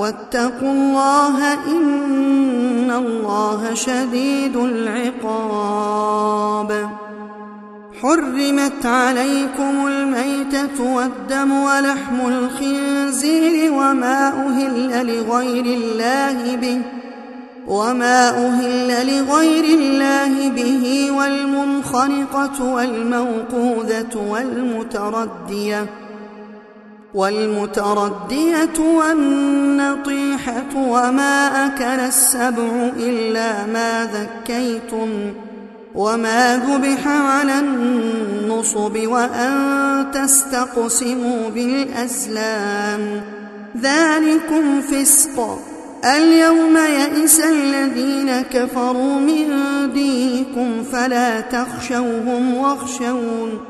واتقوا الله إن الله شديد العقاب. حرمت عليكم الميتة والدم ولحم الخنزير وما أهل لغير الله به وما أهل لغير الله به والمنخنقة والموقوذة والمتردية. والمتردية والنطيحة وما أكل السبع إلا ما ذكيتم وما ذبح على النصب وأن تستقسموا بالأزلام. ذلكم فسق. اليوم يئس الذين كفروا من دينكم فلا تخشوهم واخشون.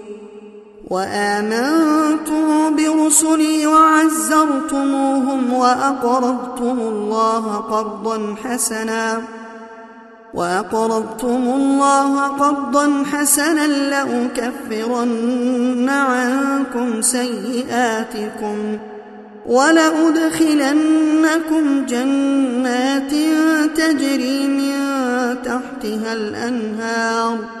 وآمنتم برسلي وعزرتموهم وأقرضتم الله قرضا حسنا وأقرضتم الله قرضا حسنا لأكفرن عنكم سيئاتكم ولأدخلنكم جنات تجري من تحتها الأنهار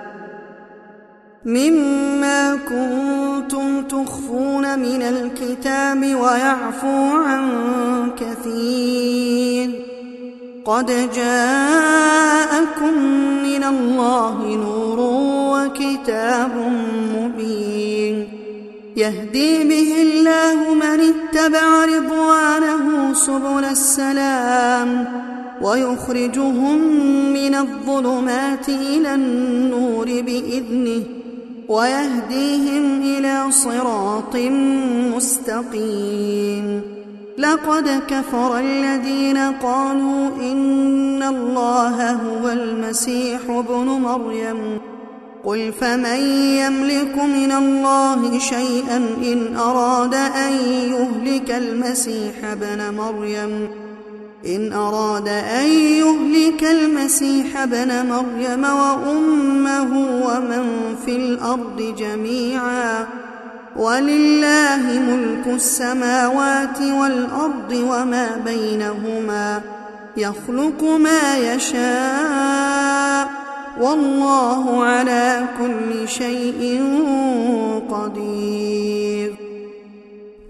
مما كنتم تخفون من الكتاب ويعفو عن كثير. قد جاءكم من الله نور وكتاب مبين. يهدي به الله من اتبع رضوانه سبل السلام ويخرجهم من الظلمات إلى النور بإذنه. ويهديهم إلى صراط مستقيم. لقد كفر الذين قالوا إن الله هو المسيح ابن مريم. قل فمن يملك من الله شيئا إن أراد أن يهلك المسيح ابن مريم؟ إن أراد أن يهلك المسيح ابن مريم وأمه ومن في الأرض جميعا ولله ملك السماوات والأرض وما بينهما يخلق ما يشاء والله على كل شيء قدير.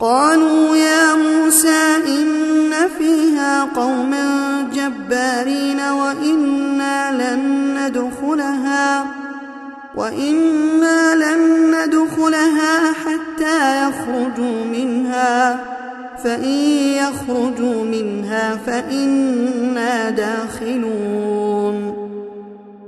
قالوا يا موسى إن فيها قوما جبارين وإنا لن ندخلها وإنا لن ندخلها حتى يخرجوا منها فإن يخرجوا منها فإنا داخلون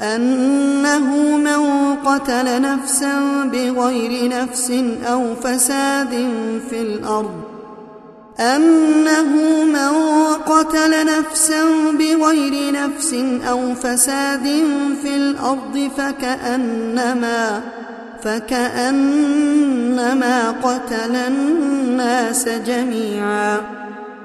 أنه من قتل نفسا بغير نفس أو فساد في الأرض. أنه من قتل نفسا بغير نفس أو فساد في الأرض فكأنما فكأنما قتل الناس جميعا.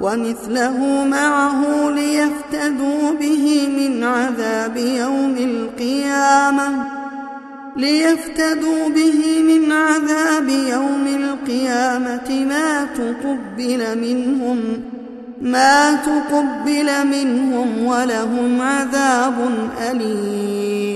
ومثله معه ليفتدوا به من عذاب يوم القيامة. ليفتدوا به من عذاب يوم القيامة. ما تقبل منهم ما تقبل منهم ولهم عذاب أليم.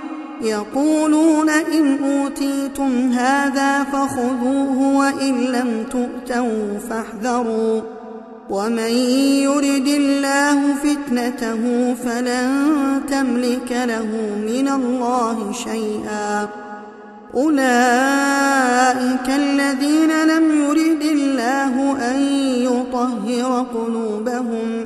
يقولون إن أوتيتم هذا فخذوه وإن لم تؤتوا فاحذروا. ومن يرد الله فتنته فلن تملك له من الله شيئا. أولئك الذين لم يرد الله أن يطهر قلوبهم.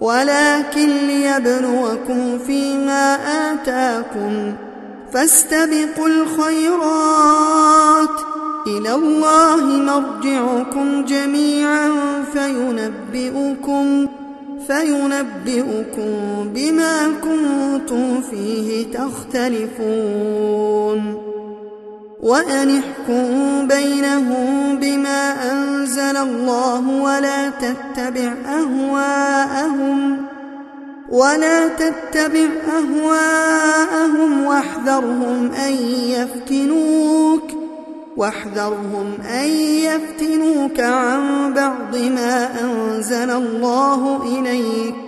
ولكن ليبلوكم فيما آتاكم فاستبقوا الخيرات. إلى الله مرجعكم جميعا فينبئكم فينبئكم بما كنتم فيه تختلفون. وأن احكم بينهم بما أنزل الله ولا تتبع أهواءهم ولا تتبع أهواءهم واحذرهم أن يفتنوك واحذرهم أن يفتنوك عن بعض ما أنزل الله إليك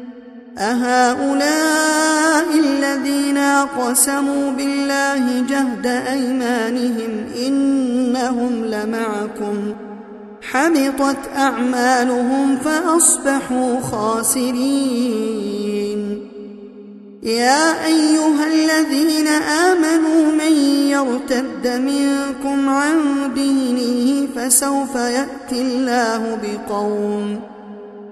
أهؤلاء الذين أقسموا بالله جهد أيمانهم إنهم لمعكم. حبطت أعمالهم فأصبحوا خاسرين. يا أيها الذين آمنوا من يرتد منكم عن دينه فسوف يأتي الله بقوم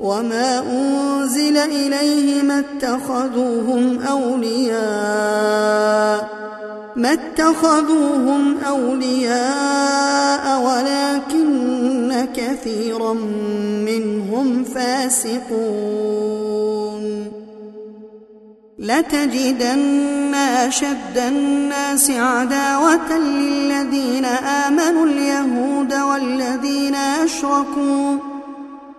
وما أنزل إليه ما اتخذوهم أولياء ما اتخذوهم أولياء ولكن كثيرا منهم فاسقون لتجدن أشد الناس عداوة للذين آمنوا اليهود والذين أشركوا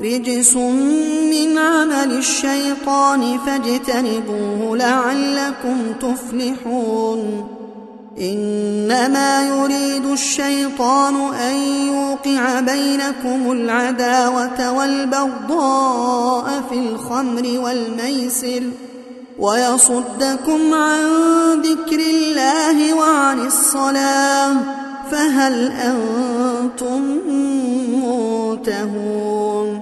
رجس من عمل الشيطان فاجتنبوه لعلكم تفلحون. إنما يريد الشيطان أن يوقع بينكم العداوة والبغضاء في الخمر والميسر ويصدكم عن ذكر الله وعن الصلاة فهل أنتم منتهون؟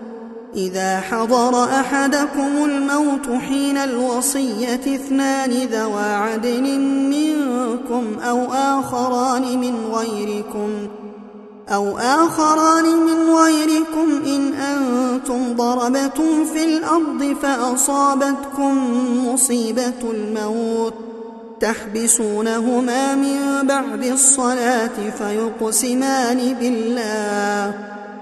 إذا حضر أحدكم الموت حين الوصية اثنان ذوى عدل منكم أو آخران من غيركم أو آخران من غيركم إن أنتم ضربتم في الأرض فأصابتكم مصيبة الموت تحبسونهما من بعد الصلاة فيقسمان بالله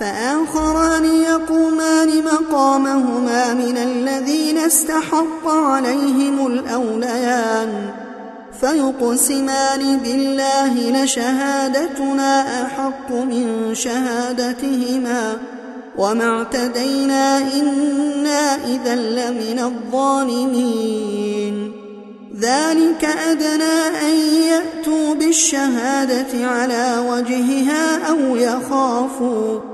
فآخران يقومان مقامهما من الذين استحق عليهم الأوليان. فيقسمان بالله لشهادتنا أحق من شهادتهما. وما اعتدينا إنا إذا لمن الظالمين. ذلك أدنى أن يأتوا بالشهادة على وجهها أو يخافوا.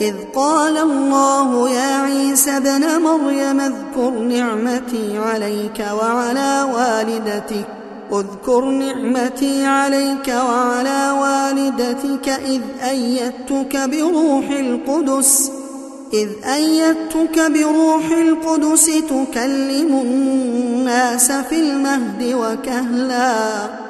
إذ قال الله يا عيسى بن مريم اذكر نعمتي عليك وعلى والدتك اذكر نعمتي عليك وعلى والدتك إذ أيدتك بروح القدس إذ أيدتك بروح القدس تكلم الناس في المهد وكهلا.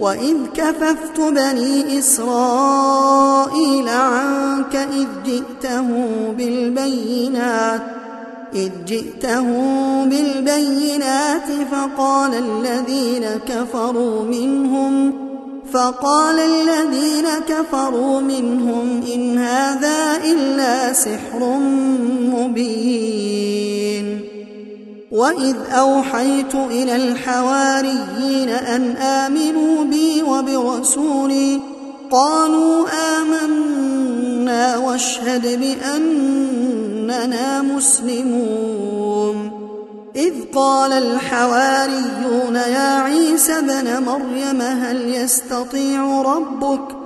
وإذ كففت بني إسرائيل عنك إذ جئتهم بالبينات إذ جئتهم بالبينات فقال الذين كفروا منهم فقال الذين كفروا منهم إن هذا إلا سحر مبين وإذ أوحيت إلى الحواريين أن آمنوا بي وبرسولي قالوا آمنا واشهد بأننا مسلمون إذ قال الحواريون يا عيسى بن مريم هل يستطيع ربك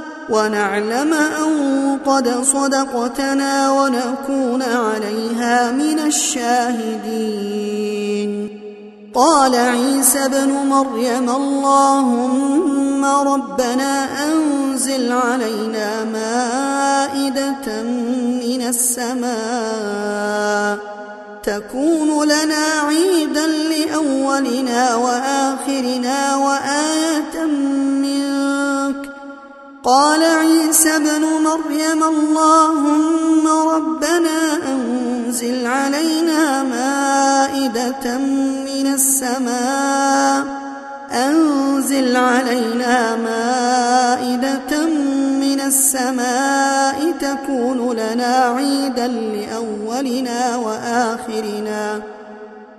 ونعلم أن قد صدقتنا ونكون عليها من الشاهدين. قال عيسى بن مريم اللهم ربنا أنزل علينا مائدة من السماء تكون لنا عيدا لأولنا وآخرنا وآية منك قال عيسى بن مريم اللهم ربنا أنزل علينا مائدة من السماء. أنزل علينا مائدة من السماء تكون لنا عيدا لأولنا وآخرنا.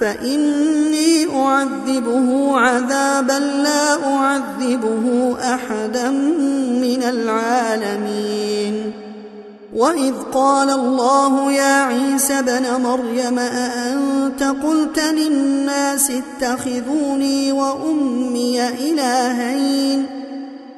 فإني أعذبه عذابا لا أعذبه أحدا من العالمين. وإذ قال الله يا عيسى بن مريم أأنت قلت للناس اتخذوني وأمي إلهين؟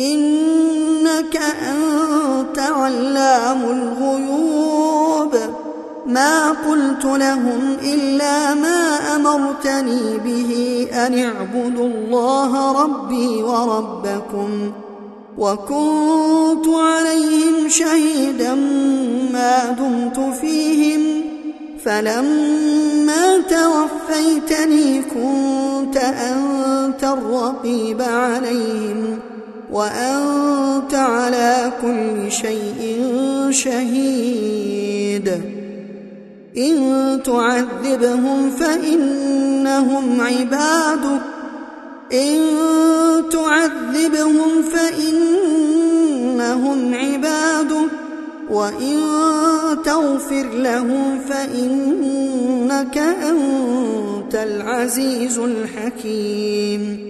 إنك أنت علام الغيوب. ما قلت لهم إلا ما أمرتني به أن اعبدوا الله ربي وربكم. وكنت عليهم شهيدا ما دمت فيهم. فلما توفيتني كنت أنت الرقيب عليهم. وأنت على كل شيء شهيد. إن تعذبهم فإنهم عبادك. إن تعذبهم فإنهم عبادك. وإن تغفر لهم فإنك أنت العزيز الحكيم.